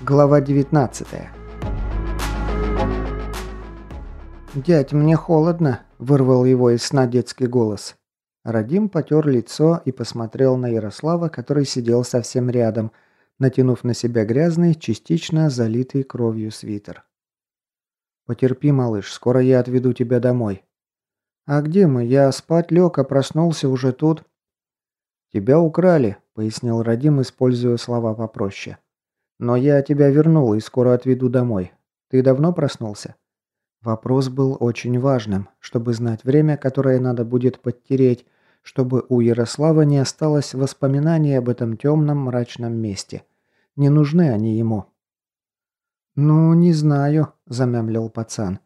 Глава 19 «Дядь, мне холодно», – вырвал его из сна детский голос. Радим потер лицо и посмотрел на Ярослава, который сидел совсем рядом, натянув на себя грязный, частично залитый кровью свитер. «Потерпи, малыш, скоро я отведу тебя домой». «А где мы? Я спать лег, а проснулся уже тут». «Тебя украли», – пояснил Радим, используя слова попроще. Но я тебя вернул и скоро отведу домой. Ты давно проснулся?» Вопрос был очень важным, чтобы знать время, которое надо будет подтереть, чтобы у Ярослава не осталось воспоминаний об этом темном мрачном месте. Не нужны они ему. «Ну, не знаю», – замямлил пацан.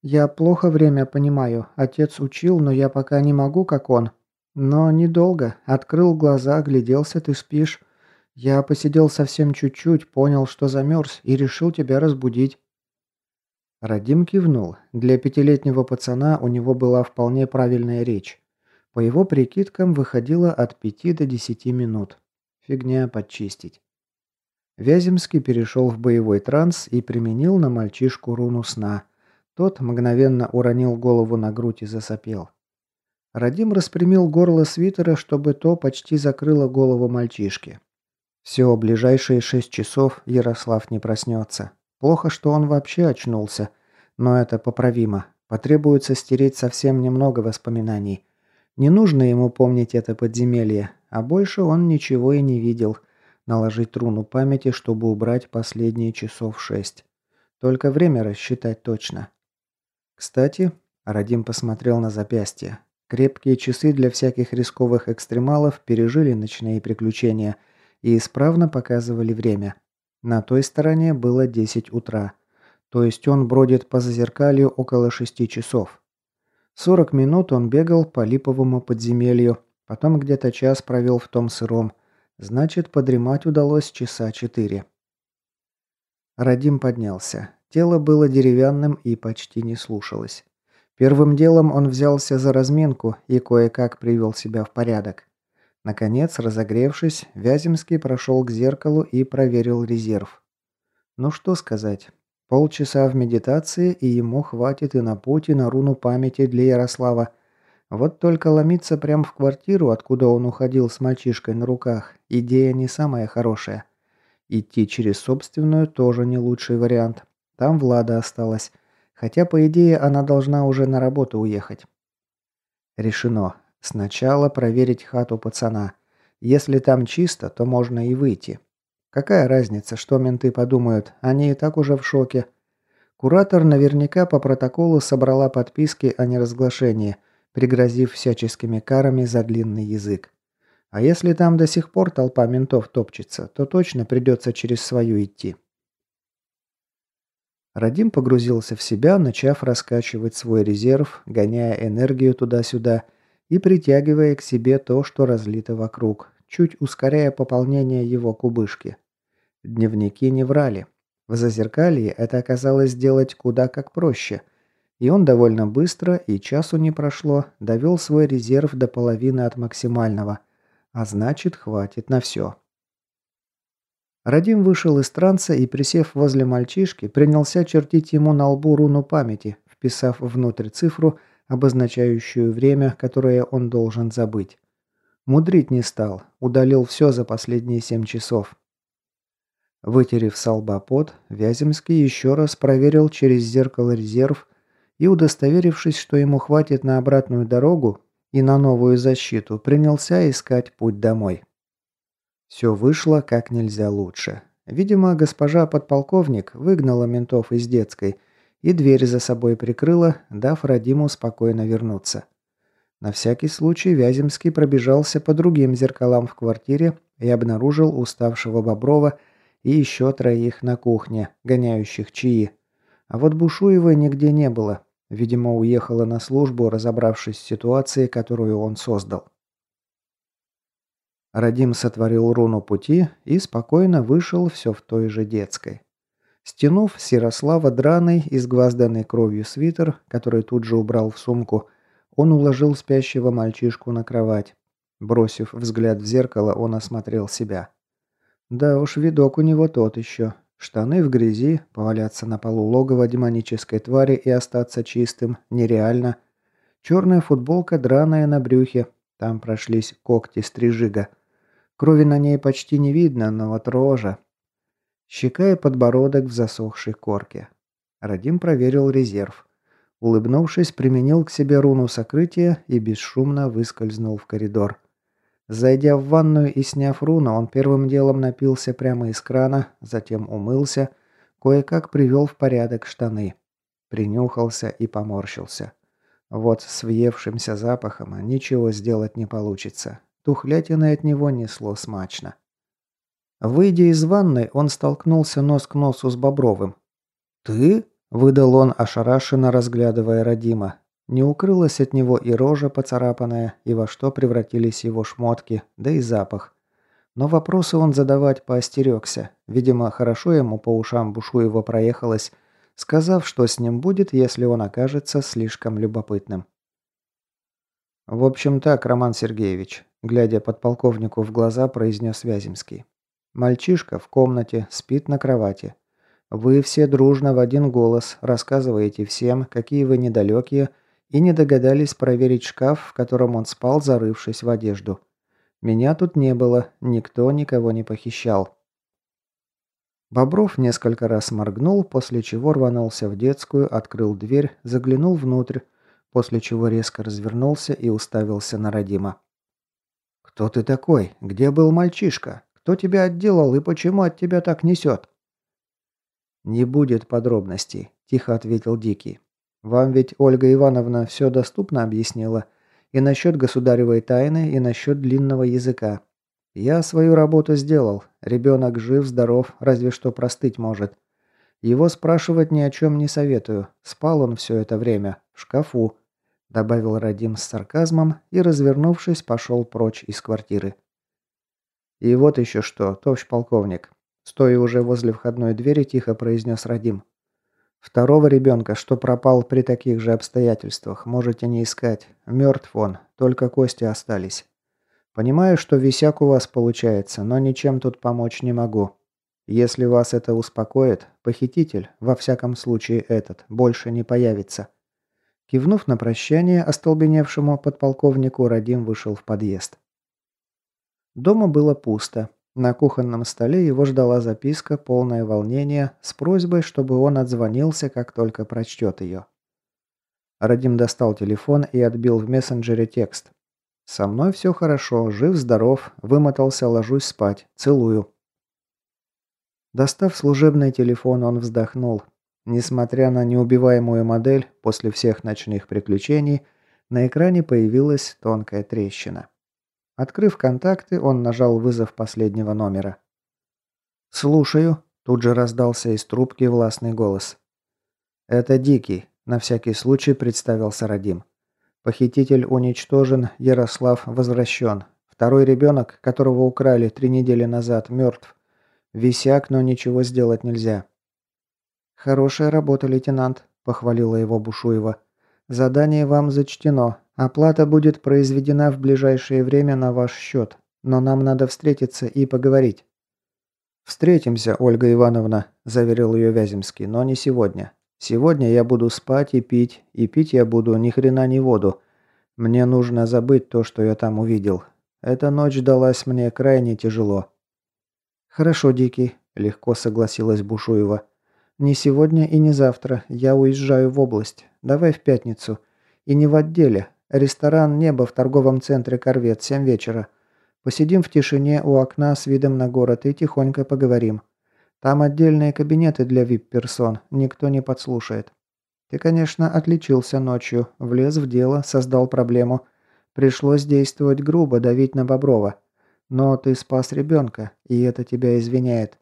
«Я плохо время понимаю. Отец учил, но я пока не могу, как он. Но недолго. Открыл глаза, огляделся, ты спишь. Я посидел совсем чуть-чуть, понял, что замерз, и решил тебя разбудить». Радим кивнул. Для пятилетнего пацана у него была вполне правильная речь. По его прикидкам выходило от пяти до десяти минут. Фигня подчистить. Вяземский перешел в боевой транс и применил на мальчишку руну сна. Тот мгновенно уронил голову на грудь и засопел. Радим распрямил горло свитера, чтобы то почти закрыло голову мальчишки. Все, ближайшие шесть часов Ярослав не проснется. Плохо, что он вообще очнулся. Но это поправимо. Потребуется стереть совсем немного воспоминаний. Не нужно ему помнить это подземелье, а больше он ничего и не видел. Наложить руну памяти, чтобы убрать последние часов шесть. Только время рассчитать точно. Кстати, Радим посмотрел на запястье. Крепкие часы для всяких рисковых экстремалов пережили ночные приключения – и исправно показывали время. На той стороне было 10 утра. То есть он бродит по зазеркалью около 6 часов. 40 минут он бегал по липовому подземелью, потом где-то час провел в том сыром. Значит, подремать удалось часа 4. Радим поднялся. Тело было деревянным и почти не слушалось. Первым делом он взялся за разминку и кое-как привел себя в порядок. Наконец, разогревшись, Вяземский прошел к зеркалу и проверил резерв. Ну что сказать. Полчаса в медитации, и ему хватит и на путь, и на руну памяти для Ярослава. Вот только ломиться прямо в квартиру, откуда он уходил с мальчишкой на руках, идея не самая хорошая. Идти через собственную тоже не лучший вариант. Там Влада осталась. Хотя, по идее, она должна уже на работу уехать. Решено. Сначала проверить хату пацана. Если там чисто, то можно и выйти. Какая разница, что менты подумают, они и так уже в шоке. Куратор наверняка по протоколу собрала подписки о неразглашении, пригрозив всяческими карами за длинный язык. А если там до сих пор толпа ментов топчется, то точно придется через свою идти. Радим погрузился в себя, начав раскачивать свой резерв, гоняя энергию туда-сюда – и притягивая к себе то, что разлито вокруг, чуть ускоряя пополнение его кубышки. Дневники не врали. В зазеркалье это оказалось сделать куда как проще. И он довольно быстро, и часу не прошло, довел свой резерв до половины от максимального. А значит, хватит на все. Радим вышел из транса и, присев возле мальчишки, принялся чертить ему на лбу руну памяти, вписав внутрь цифру обозначающую время, которое он должен забыть. Мудрить не стал, удалил все за последние семь часов. Вытерев с Вяземский еще раз проверил через зеркало резерв и, удостоверившись, что ему хватит на обратную дорогу и на новую защиту, принялся искать путь домой. Все вышло как нельзя лучше. Видимо, госпожа подполковник выгнала ментов из детской – и дверь за собой прикрыла, дав Радиму спокойно вернуться. На всякий случай Вяземский пробежался по другим зеркалам в квартире и обнаружил уставшего Боброва и еще троих на кухне, гоняющих чаи. А вот Бушуевой нигде не было. Видимо, уехала на службу, разобравшись с ситуацией, которую он создал. Радим сотворил руну пути и спокойно вышел все в той же детской. Стянув с Ярослава драный, изгвазданный кровью свитер, который тут же убрал в сумку, он уложил спящего мальчишку на кровать. Бросив взгляд в зеркало, он осмотрел себя. Да уж, видок у него тот еще. Штаны в грязи, поваляться на полу логова демонической твари и остаться чистым нереально. Черная футболка драная на брюхе, там прошлись когти стрижига. Крови на ней почти не видно, но вот рожа. Щека и подбородок в засохшей корке. Радим проверил резерв. Улыбнувшись, применил к себе руну сокрытия и бесшумно выскользнул в коридор. Зайдя в ванную и сняв руну, он первым делом напился прямо из крана, затем умылся, кое-как привел в порядок штаны. Принюхался и поморщился. Вот с въевшимся запахом ничего сделать не получится. Тухлятиной от него несло смачно. Выйдя из ванной, он столкнулся нос к носу с Бобровым. «Ты?» – выдал он, ошарашенно разглядывая Родима. Не укрылась от него и рожа поцарапанная, и во что превратились его шмотки, да и запах. Но вопросы он задавать поостерегся. Видимо, хорошо ему по ушам Бушуева проехалось, сказав, что с ним будет, если он окажется слишком любопытным. «В общем так, Роман Сергеевич», – глядя подполковнику в глаза, произнес Вяземский. «Мальчишка в комнате, спит на кровати. Вы все дружно в один голос рассказываете всем, какие вы недалекие, и не догадались проверить шкаф, в котором он спал, зарывшись в одежду. Меня тут не было, никто никого не похищал. Бобров несколько раз моргнул, после чего рванулся в детскую, открыл дверь, заглянул внутрь, после чего резко развернулся и уставился на Родима. «Кто ты такой? Где был мальчишка? Кто тебя отделал и почему от тебя так несет?» «Не будет подробностей», – тихо ответил Дикий. Вам ведь Ольга Ивановна все доступно объяснила. И насчет государевой тайны, и насчет длинного языка. Я свою работу сделал. Ребенок жив, здоров, разве что простыть может. Его спрашивать ни о чем не советую. Спал он все это время. В шкафу. Добавил Радим с сарказмом и, развернувшись, пошел прочь из квартиры. И вот еще что, товарищ полковник. Стоя уже возле входной двери, тихо произнес Радим. Второго ребенка, что пропал при таких же обстоятельствах, можете не искать. Мертв он, только кости остались. Понимаю, что висяк у вас получается, но ничем тут помочь не могу. Если вас это успокоит, похититель, во всяком случае этот, больше не появится». Кивнув на прощание остолбеневшему подполковнику, Радим вышел в подъезд. Дома было пусто. На кухонном столе его ждала записка, полное волнения, с просьбой, чтобы он отзвонился, как только прочтет ее. Радим достал телефон и отбил в мессенджере текст. «Со мной все хорошо, жив-здоров, вымотался, ложусь спать, целую». Достав служебный телефон, он вздохнул. Несмотря на неубиваемую модель, после всех ночных приключений, на экране появилась тонкая трещина. Открыв контакты, он нажал вызов последнего номера. «Слушаю», – тут же раздался из трубки властный голос. «Это Дикий», – на всякий случай представился Радим. «Похититель уничтожен, Ярослав возвращен. Второй ребенок, которого украли три недели назад, мертв. Висяк, но ничего сделать нельзя». «Хорошая работа, лейтенант», – похвалила его Бушуева. «Задание вам зачтено. Оплата будет произведена в ближайшее время на ваш счет, но нам надо встретиться и поговорить». «Встретимся, Ольга Ивановна», – заверил ее Вяземский, – «но не сегодня. Сегодня я буду спать и пить, и пить я буду ни хрена не воду. Мне нужно забыть то, что я там увидел. Эта ночь далась мне крайне тяжело». «Хорошо, Дикий», – легко согласилась Бушуева. «Не сегодня и не завтра. Я уезжаю в область. Давай в пятницу. И не в отделе, Ресторан «Небо» в торговом центре «Корвет», 7 вечера. Посидим в тишине у окна с видом на город и тихонько поговорим. Там отдельные кабинеты для вип-персон, никто не подслушает. Ты, конечно, отличился ночью, влез в дело, создал проблему. Пришлось действовать грубо, давить на Боброва. Но ты спас ребенка, и это тебя извиняет.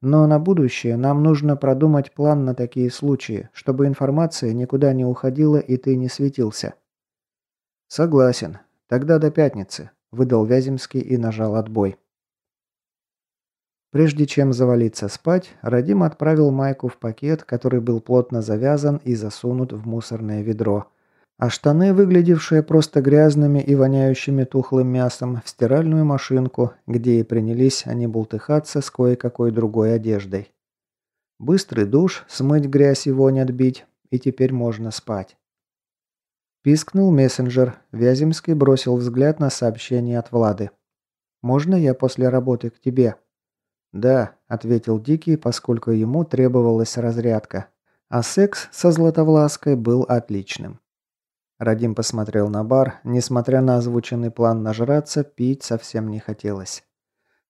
Но на будущее нам нужно продумать план на такие случаи, чтобы информация никуда не уходила и ты не светился. «Согласен. Тогда до пятницы», – выдал Вяземский и нажал отбой. Прежде чем завалиться спать, Радим отправил майку в пакет, который был плотно завязан и засунут в мусорное ведро, А штаны, выглядевшие просто грязными и воняющими тухлым мясом, в стиральную машинку, где и принялись они бултыхаться с кое-какой другой одеждой. Быстрый душ, смыть грязь и вонь отбить, и теперь можно спать. Пискнул мессенджер. Вяземский бросил взгляд на сообщение от Влады. «Можно я после работы к тебе?» «Да», — ответил Дикий, поскольку ему требовалась разрядка. А секс со Златовлаской был отличным. Радим посмотрел на бар. Несмотря на озвученный план нажраться, пить совсем не хотелось.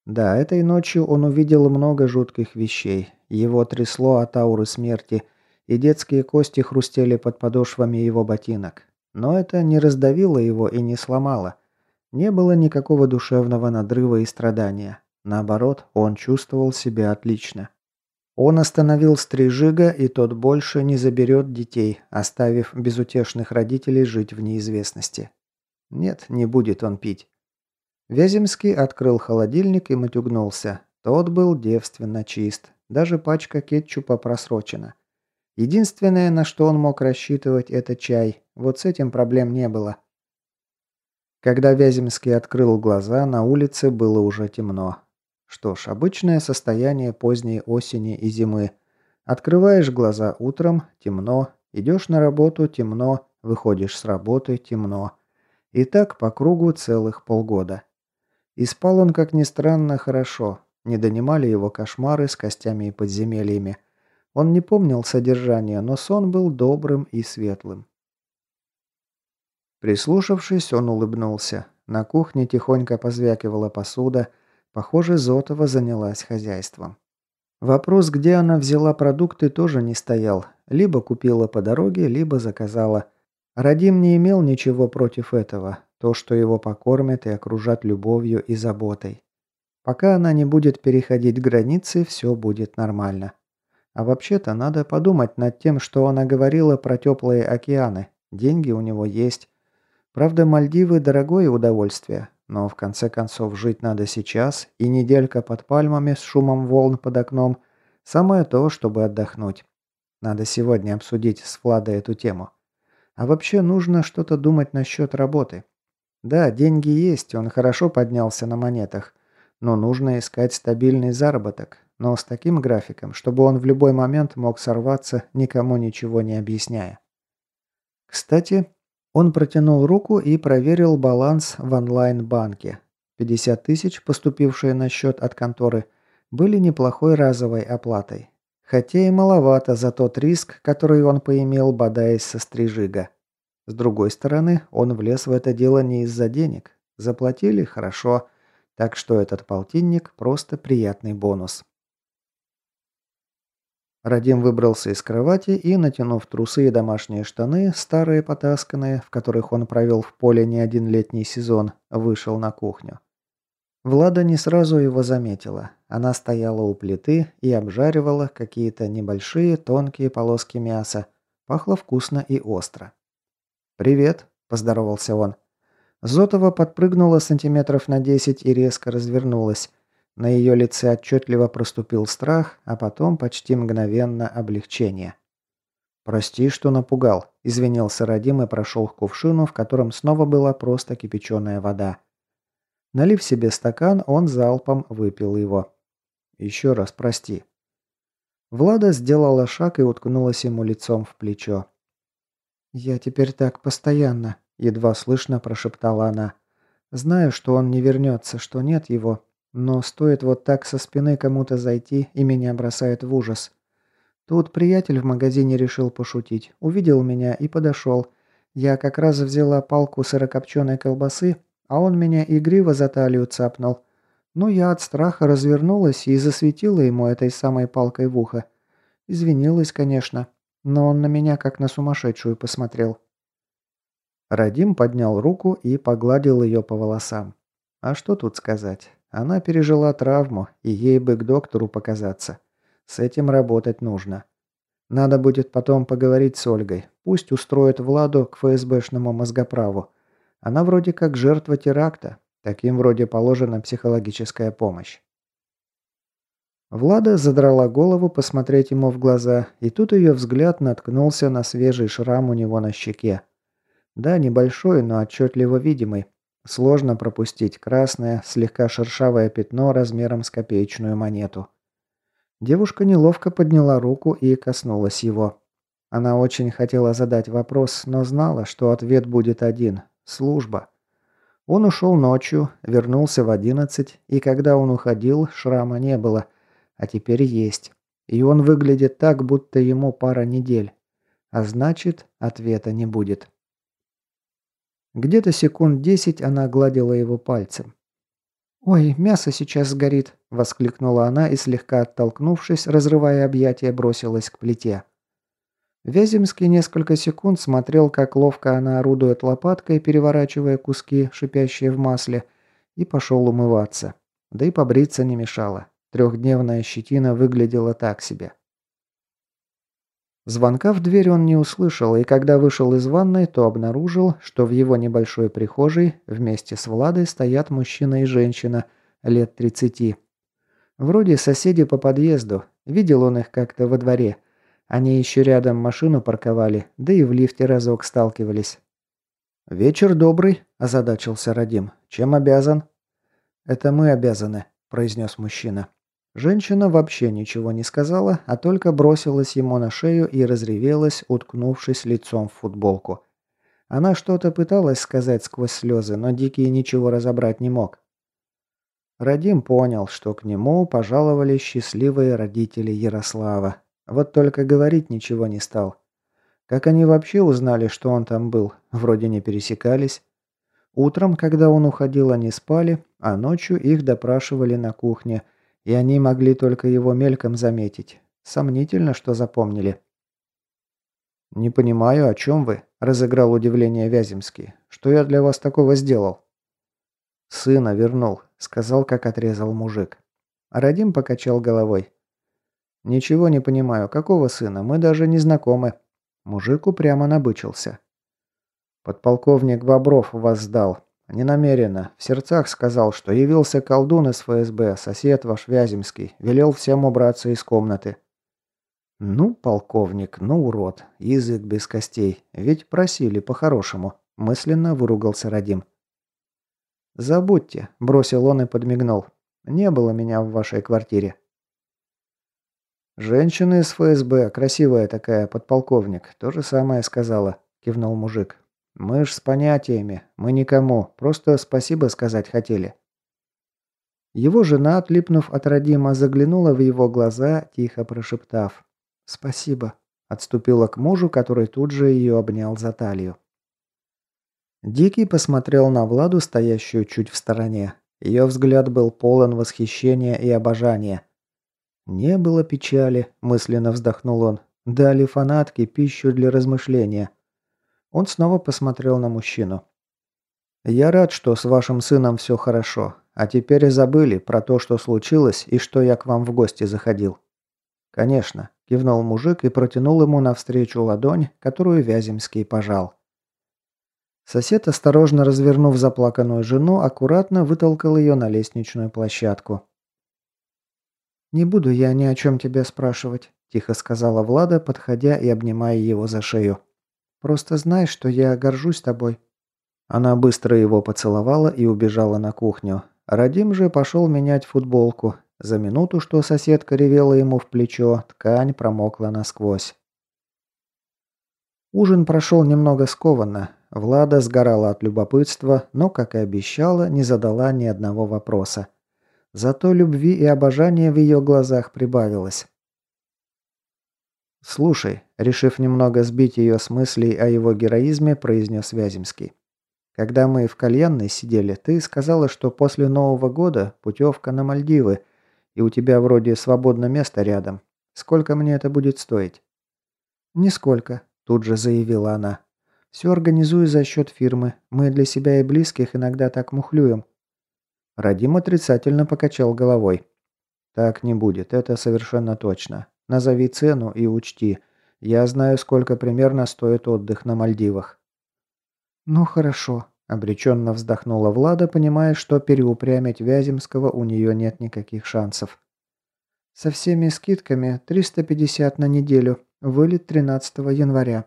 Да, этой ночью он увидел много жутких вещей. Его трясло от ауры смерти, и детские кости хрустели под подошвами его ботинок. Но это не раздавило его и не сломало. Не было никакого душевного надрыва и страдания. Наоборот, он чувствовал себя отлично. Он остановил Стрижига, и тот больше не заберет детей, оставив безутешных родителей жить в неизвестности. Нет, не будет он пить. Вяземский открыл холодильник и матюгнулся. Тот был девственно чист. Даже пачка кетчупа просрочена. Единственное, на что он мог рассчитывать, это чай. Вот с этим проблем не было. Когда Вяземский открыл глаза, на улице было уже темно. Что ж, обычное состояние поздней осени и зимы. Открываешь глаза утром – темно, идешь на работу – темно, выходишь с работы – темно. И так по кругу целых полгода. И спал он, как ни странно, хорошо. Не донимали его кошмары с костями и подземельями. Он не помнил содержания, но сон был добрым и светлым. Прислушавшись, он улыбнулся. На кухне тихонько позвякивала посуда – Похоже, Зотова занялась хозяйством. Вопрос, где она взяла продукты, тоже не стоял. Либо купила по дороге, либо заказала. Радим не имел ничего против этого. То, что его покормят и окружат любовью и заботой. Пока она не будет переходить границы, все будет нормально. А вообще-то надо подумать над тем, что она говорила про теплые океаны. Деньги у него есть. Правда, Мальдивы – дорогое удовольствие. Но в конце концов жить надо сейчас, и неделька под пальмами с шумом волн под окном – самое то, чтобы отдохнуть. Надо сегодня обсудить с Владой эту тему. А вообще нужно что-то думать насчет работы. Да, деньги есть, он хорошо поднялся на монетах. Но нужно искать стабильный заработок. Но с таким графиком, чтобы он в любой момент мог сорваться, никому ничего не объясняя. Кстати, он протянул руку и проверил баланс в онлайн-банке. 50 тысяч, поступившие на счет от конторы, были неплохой разовой оплатой. Хотя и маловато за тот риск, который он поимел, бодаясь со стрижига. С другой стороны, он влез в это дело не из-за денег. Заплатили – хорошо. Так что этот полтинник – просто приятный бонус. Радим выбрался из кровати и, натянув трусы и домашние штаны, старые потасканные, в которых он провел в поле не один летний сезон, вышел на кухню. Влада не сразу его заметила. Она стояла у плиты и обжаривала какие-то небольшие тонкие полоски мяса. Пахло вкусно и остро. «Привет», – поздоровался он. Зотова подпрыгнула сантиметров на десять и резко развернулась. На ее лице отчетливо проступил страх, а потом почти мгновенно облегчение. «Прости, что напугал», – извинился Радим и прошел к кувшину, в котором снова была просто кипяченая вода. Налив себе стакан, он залпом выпил его. «Еще раз прости». Влада сделала шаг и уткнулась ему лицом в плечо. «Я теперь так постоянно», – едва слышно прошептала она. «Знаю, что он не вернется, что нет его, но стоит вот так со спины кому-то зайти, и меня бросает в ужас. Тут приятель в магазине решил пошутить. Увидел меня и подошел. Я как раз взяла палку сырокопченой колбасы, а он меня игриво за талию цапнул. Ну, я от страха развернулась и засветила ему этой самой палкой в ухо. Извинилась, конечно, но он на меня как на сумасшедшую посмотрел. Радим поднял руку и погладил ее по волосам. А что тут сказать? Она пережила травму, и ей бы к доктору показаться. С этим работать нужно. Надо будет потом поговорить с Ольгой. Пусть устроит Владу к ФСБшному мозгоправу. Она вроде как жертва теракта. Таким вроде положена психологическая помощь. Влада задрала голову посмотреть ему в глаза, и тут ее взгляд наткнулся на свежий шрам у него на щеке. Да, небольшой, но отчетливо видимый. Сложно пропустить красное, слегка шершавое пятно размером с копеечную монету. Девушка неловко подняла руку и коснулась его. Она очень хотела задать вопрос, но знала, что ответ будет один – служба. Он ушел ночью, вернулся в одиннадцать, и когда он уходил, шрама не было, а теперь есть. И он выглядит так, будто ему пара недель. А значит, ответа не будет. Где-то секунд десять она гладила его пальцем. «Ой, мясо сейчас сгорит!» – воскликнула она и, слегка оттолкнувшись, разрывая объятия, бросилась к плите. Вяземский несколько секунд смотрел, как ловко она орудует лопаткой, переворачивая куски, шипящие в масле, и пошел умываться. Да и побриться не мешало. Трехдневная щетина выглядела так себе. Звонка в дверь он не услышал, и когда вышел из ванной, то обнаружил, что в его небольшой прихожей вместе с Владой стоят мужчина и женщина лет 30. Вроде соседи по подъезду, видел он их как-то во дворе. Они еще рядом машину парковали, да и в лифте разок сталкивались. «Вечер добрый», – озадачился Радим. «Чем обязан?» «Это мы обязаны», – произнес мужчина. Женщина вообще ничего не сказала, а только бросилась ему на шею и разревелась, уткнувшись лицом в футболку. Она что-то пыталась сказать сквозь слезы, но Дикий ничего разобрать не мог. Радим понял, что к нему пожаловали счастливые родители Ярослава. Вот только говорить ничего не стал. Как они вообще узнали, что он там был? Вроде не пересекались. Утром, когда он уходил, они спали, а ночью их допрашивали на кухне – и они могли только его мельком заметить. Сомнительно, что запомнили. «Не понимаю, о чем вы?» – разыграл удивление Вяземский. «Что я для вас такого сделал?» «Сына вернул», – сказал, как отрезал мужик. Радим покачал головой. «Ничего не понимаю. Какого сына? Мы даже не знакомы». Мужик упрямо набычился. «Подполковник Бобров вас сдал. Не намеренно. В сердцах сказал, что явился колдун из ФСБ, сосед ваш Вяземский, велел всем убраться из комнаты. Ну, полковник, ну урод, язык без костей, ведь просили по-хорошему, мысленно выругался Радим. Забудьте, бросил он и подмигнул. Не было меня в вашей квартире. Женщина из ФСБ, красивая такая, подполковник, то же самое сказала, кивнул мужик. «Мы ж с понятиями. Мы никому. Просто спасибо сказать хотели». Его жена, отлипнув от Родима, заглянула в его глаза, тихо прошептав «Спасибо», отступила к мужу, который тут же ее обнял за талию. Дикий посмотрел на Владу, стоящую чуть в стороне. Ее взгляд был полон восхищения и обожания. «Не было печали», – мысленно вздохнул он. «Дали фанатки пищу для размышления. Он снова посмотрел на мужчину. «Я рад, что с вашим сыном все хорошо. А теперь забыли про то, что случилось и что я к вам в гости заходил». «Конечно», – кивнул мужик и протянул ему навстречу ладонь, которую Вяземский пожал. Сосед, осторожно развернув заплаканную жену, аккуратно вытолкал ее на лестничную площадку. «Не буду я ни о чем тебя спрашивать», – тихо сказала Влада, подходя и обнимая его за шею. Просто знай, что я горжусь тобой». Она быстро его поцеловала и убежала на кухню. Радим же пошел менять футболку. За минуту, что соседка ревела ему в плечо, ткань промокла насквозь. Ужин прошел немного скованно. Влада сгорала от любопытства, но, как и обещала, не задала ни одного вопроса. Зато любви и обожания в ее глазах прибавилось. «Слушай», – решив немного сбить ее с мыслей о его героизме, произнес Вяземский. «Когда мы в кальянной сидели, ты сказала, что после Нового года путевка на Мальдивы, и у тебя вроде свободно место рядом. Сколько мне это будет стоить?» «Нисколько», – тут же заявила она. «Все организую за счет фирмы. Мы для себя и близких иногда так мухлюем». Радим отрицательно покачал головой. «Так не будет, это совершенно точно. Назови цену и учти. Я знаю, сколько примерно стоит отдых на Мальдивах». «Ну хорошо», – обреченно вздохнула Влада, понимая, что переупрямить Вяземского у нее нет никаких шансов. «Со всеми скидками 350 на неделю. Вылет 13 января».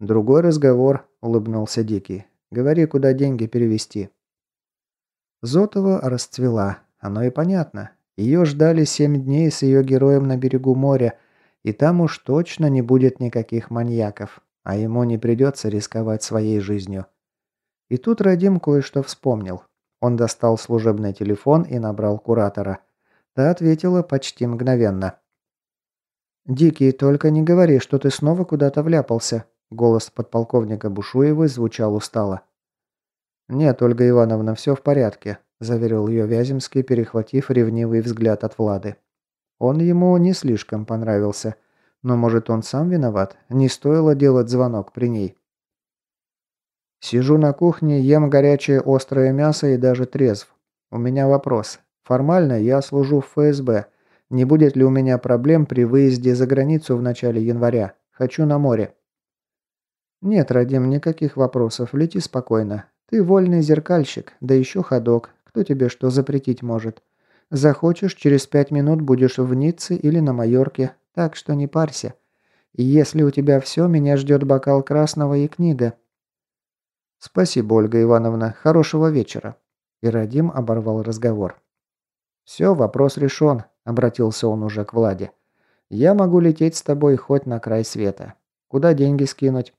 «Другой разговор», – улыбнулся Дикий. «Говори, куда деньги перевести». Зотова расцвела. Оно и понятно. Ее ждали семь дней с ее героем на берегу моря, и там уж точно не будет никаких маньяков, а ему не придется рисковать своей жизнью. И тут Радим кое-что вспомнил. Он достал служебный телефон и набрал куратора. Та ответила почти мгновенно. «Дикий, только не говори, что ты снова куда-то вляпался», Голос подполковника Бушуевой звучал устало. «Нет, Ольга Ивановна, все в порядке», – заверил ее Вяземский, перехватив ревнивый взгляд от Влады. Он ему не слишком понравился. Но, может, он сам виноват? Не стоило делать звонок при ней. Сижу на кухне, ем горячее острое мясо и даже трезв. У меня вопрос. Формально я служу в ФСБ. Не будет ли у меня проблем при выезде за границу в начале января? Хочу на море. «Нет, Радим, никаких вопросов. Лети спокойно. Ты вольный зеркальщик, да еще ходок. Кто тебе что запретить может? Захочешь, через пять минут будешь в Ницце или на Майорке, так что не парься. Если у тебя все, меня ждет бокал красного и книга». «Спасибо, Ольга Ивановна. Хорошего вечера». И Радим оборвал разговор. «Все, вопрос решен», — обратился он уже к Владе. «Я могу лететь с тобой хоть на край света. Куда деньги скинуть?»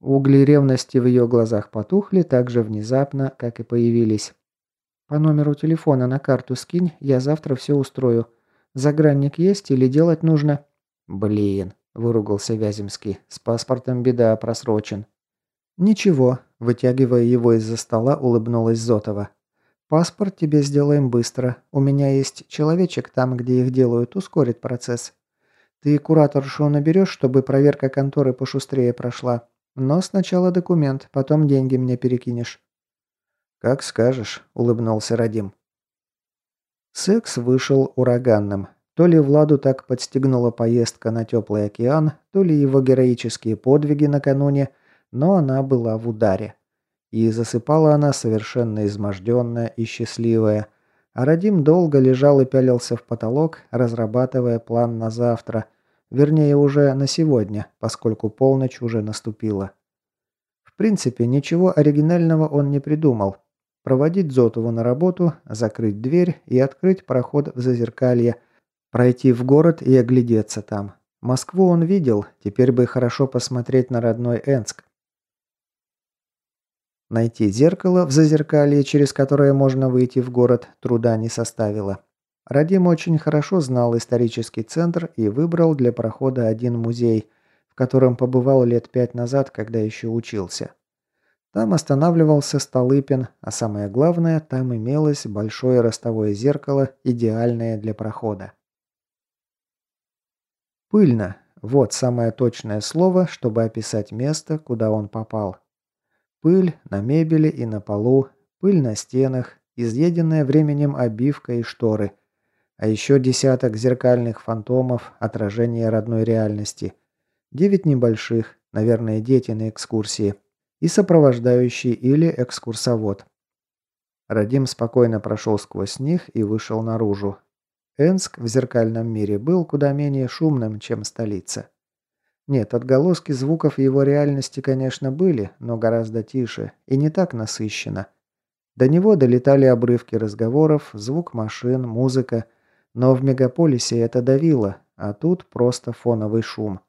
Угли ревности в ее глазах потухли так же внезапно, как и появились. «По номеру телефона на карту скинь, я завтра все устрою. Загранник есть или делать нужно?» «Блин», – выругался Вяземский, – «с паспортом беда, просрочен». «Ничего», – вытягивая его из-за стола, улыбнулась Зотова. «Паспорт тебе сделаем быстро. У меня есть человечек там, где их делают, ускорит процесс. Ты кураторшу наберешь, чтобы проверка конторы пошустрее прошла. Но сначала документ, потом деньги мне перекинешь». «Как скажешь», — улыбнулся Радим. Секс вышел ураганным. То ли Владу так подстегнула поездка на теплый океан, то ли его героические подвиги накануне, но она была в ударе. И засыпала она совершенно изможденная и счастливая. А Радим долго лежал и пялился в потолок, разрабатывая план на завтра – Вернее, уже на сегодня, поскольку полночь уже наступила. В принципе, ничего оригинального он не придумал. Проводить Зотову на работу, закрыть дверь и открыть проход в зазеркалье, пройти в город и оглядеться там. Москву он видел, теперь бы хорошо посмотреть на родной Энск. Найти зеркало в зазеркалье, через которое можно выйти в город, труда не составило. Радим очень хорошо знал исторический центр и выбрал для прохода один музей, в котором побывал лет пять назад, когда еще учился. Там останавливался Столыпин, а самое главное, там имелось большое ростовое зеркало, идеальное для прохода. Пыльно. Вот самое точное слово, чтобы описать место, куда он попал. Пыль на мебели и на полу, пыль на стенах, изъеденная временем обивка и шторы – а еще десяток зеркальных фантомов, отражения родной реальности. Девять небольших, наверное, дети на экскурсии. И сопровождающий или экскурсовод. Радим спокойно прошел сквозь них и вышел наружу. Энск в зеркальном мире был куда менее шумным, чем столица. Нет, отголоски звуков его реальности, конечно, были, но гораздо тише и не так насыщенно. До него долетали обрывки разговоров, звук машин, музыка – но в мегаполисе это давило, а тут просто фоновый шум.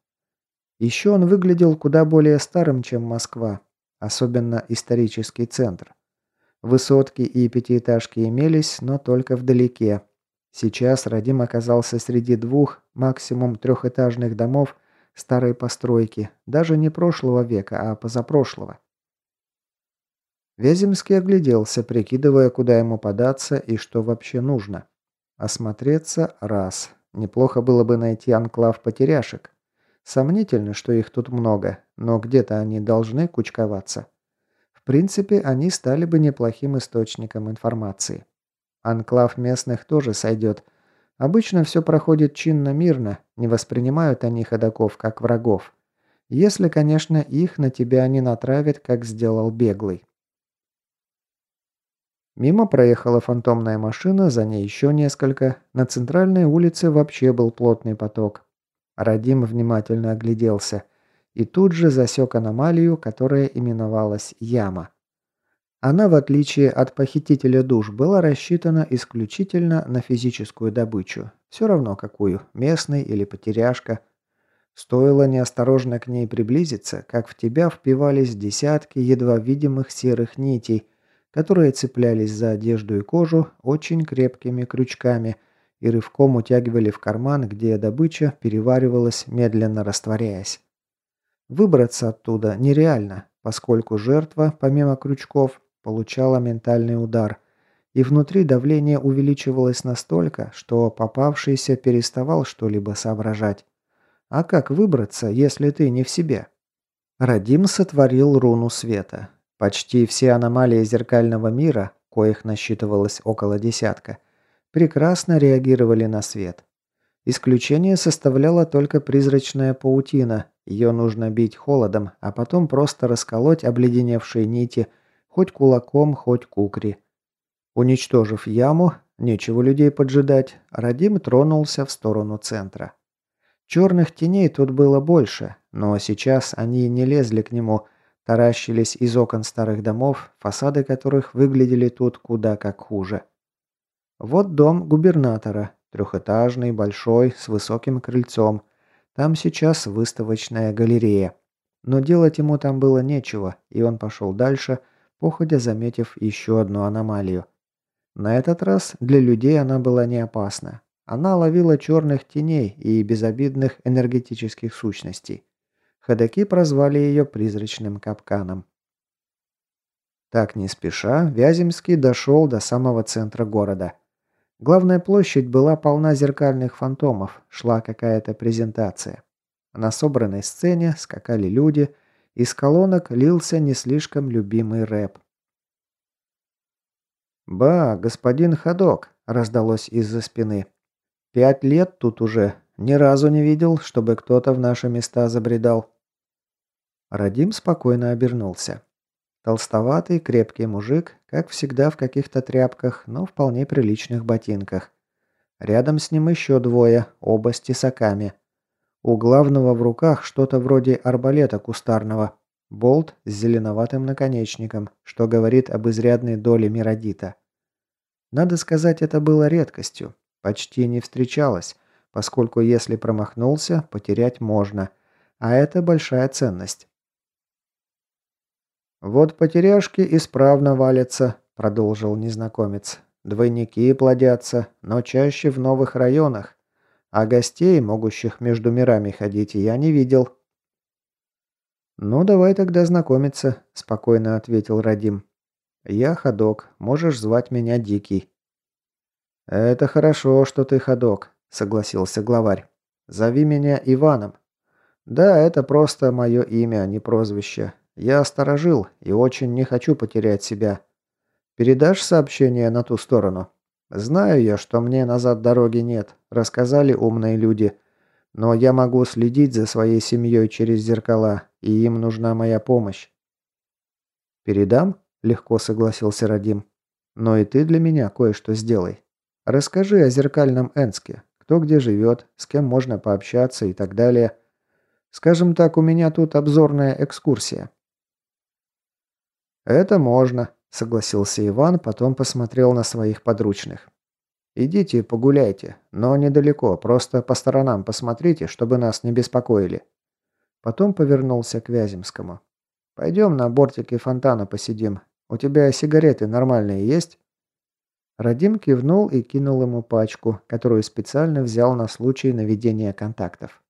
Еще он выглядел куда более старым, чем Москва, особенно исторический центр. Высотки и пятиэтажки имелись, но только вдалеке. Сейчас Радим оказался среди двух, максимум трехэтажных домов старой постройки, даже не прошлого века, а позапрошлого. Вяземский огляделся, прикидывая, куда ему податься и что вообще нужно. Осмотреться – раз. Неплохо было бы найти анклав потеряшек. Сомнительно, что их тут много, но где-то они должны кучковаться. В принципе, они стали бы неплохим источником информации. Анклав местных тоже сойдет. Обычно все проходит чинно-мирно, не воспринимают они ходаков как врагов. Если, конечно, их на тебя не натравят, как сделал беглый. Мимо проехала фантомная машина, за ней еще несколько. На центральной улице вообще был плотный поток. Радим внимательно огляделся. И тут же засек аномалию, которая именовалась Яма. Она, в отличие от похитителя душ, была рассчитана исключительно на физическую добычу. Все равно какую, местный или потеряшка. Стоило неосторожно к ней приблизиться, как в тебя впивались десятки едва видимых серых нитей, которые цеплялись за одежду и кожу очень крепкими крючками и рывком утягивали в карман, где добыча переваривалась, медленно растворяясь. Выбраться оттуда нереально, поскольку жертва, помимо крючков, получала ментальный удар, и внутри давление увеличивалось настолько, что попавшийся переставал что-либо соображать. А как выбраться, если ты не в себе? Радим сотворил руну света. Почти все аномалии зеркального мира, коих насчитывалось около десятка, прекрасно реагировали на свет. Исключение составляла только призрачная паутина, ее нужно бить холодом, а потом просто расколоть обледеневшие нити, хоть кулаком, хоть кукри. Уничтожив яму, нечего людей поджидать, Радим тронулся в сторону центра. Черных теней тут было больше, но сейчас они не лезли к нему, таращились из окон старых домов, фасады которых выглядели тут куда как хуже. Вот дом губернатора, трехэтажный, большой, с высоким крыльцом. Там сейчас выставочная галерея. Но делать ему там было нечего, и он пошел дальше, походя заметив еще одну аномалию. На этот раз для людей она была не опасна. Она ловила черных теней и безобидных энергетических сущностей. Ходаки прозвали ее призрачным капканом. Так не спеша, Вяземский дошел до самого центра города. Главная площадь была полна зеркальных фантомов, шла какая-то презентация. На собранной сцене скакали люди, из колонок лился не слишком любимый рэп. «Ба, господин Ходок!» – раздалось из-за спины. Пять лет тут уже. Ни разу не видел, чтобы кто-то в наши места забредал. Радим спокойно обернулся. Толстоватый, крепкий мужик, как всегда в каких-то тряпках, но вполне приличных ботинках. Рядом с ним еще двое, оба с тесаками. У главного в руках что-то вроде арбалета кустарного. Болт с зеленоватым наконечником, что говорит об изрядной доле миродита. Надо сказать, это было редкостью. Почти не встречалось, поскольку если промахнулся, потерять можно. А это большая ценность. «Вот потеряшки исправно валятся», – продолжил незнакомец. «Двойники плодятся, но чаще в новых районах. А гостей, могущих между мирами ходить, я не видел». «Ну, давай тогда знакомиться», – спокойно ответил Радим. «Я ходок, можешь звать меня Дикий». «Это хорошо, что ты ходок», — согласился главарь. «Зови меня Иваном». «Да, это просто мое имя, а не прозвище. Я сторожил и очень не хочу потерять себя. Передашь сообщение на ту сторону? Знаю я, что мне назад дороги нет, рассказали умные люди. Но я могу следить за своей семьей через зеркала, и им нужна моя помощь». «Передам?» – легко согласился Радим. «Но и ты для меня кое-что сделай. Расскажи о зеркальном Энске. Кто где живет, с кем можно пообщаться и так далее. Скажем так, у меня тут обзорная экскурсия». «Это можно», — согласился Иван, потом посмотрел на своих подручных. «Идите погуляйте, но недалеко, просто по сторонам посмотрите, чтобы нас не беспокоили». Потом повернулся к Вяземскому. «Пойдем на бортике фонтана посидим. У тебя сигареты нормальные есть?» Радим кивнул и кинул ему пачку, которую специально взял на случай наведения контактов.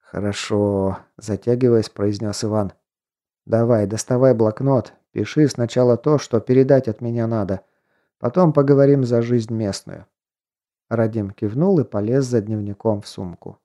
«Хорошо», – затягиваясь, произнес Иван. «Давай, доставай блокнот, пиши сначала то, что передать от меня надо. Потом поговорим за жизнь местную». Радим кивнул и полез за дневником в сумку.